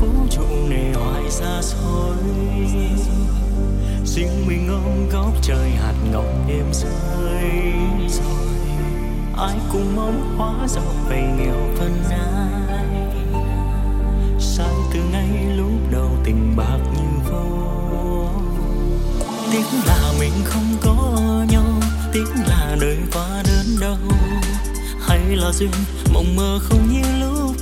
vũ trụ này hoài xa xôi. Riêng mình ôm góc trời hạt ngọc đêm rơi ai cũng mong hóa giàu về nghèo phân ai sai từ ngay lúc đầu tình bạc như vô tiếng là mình không có nhau tiếng là đời quá đơn đau. Hay là duyên, mộng mơ không như lúc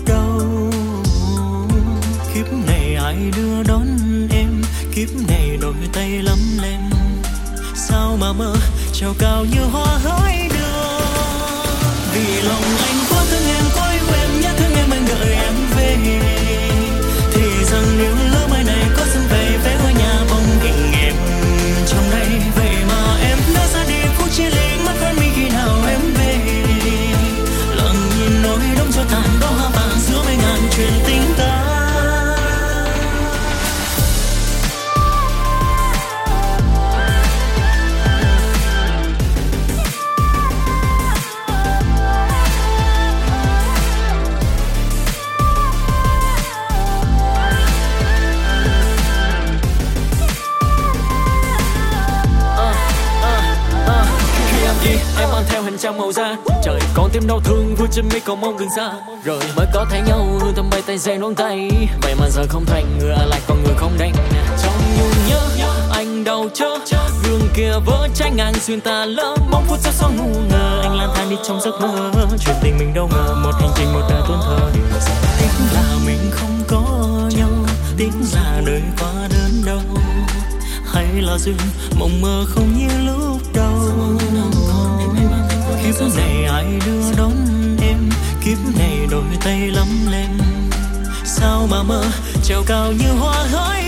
sao mà mơ? Treo cao như hoa hỡi đường, vì lòng anh quá thương em. Em mang màu da. Trời, còn tim đau thương, vui trên mi còn mong đừng xa. Rồi, mới có thấy nhau hương thơm bay tay dây ngón tay. Vậy mà giờ không thành người ở à lại còn người không đành. Trong nhung nhớ, anh đau chớ. Gương kia vỡ trái ngang xuyên ta lỡ mong phút giây sau ngu ngờ, anh lang thang đi trong giấc mơ. Chuyện tình mình đâu ngờ, một hành trình, một đời tuôn thơ tiếc là mình không có nhau tiếc là đời quá đơn đau. Hay là duyên, mộng mơ không như lúc đầu kiếp này ai đưa đón em? Kiếp này đôi tay lắm lem sao mà mơ? Treo cao như hoa hỡi.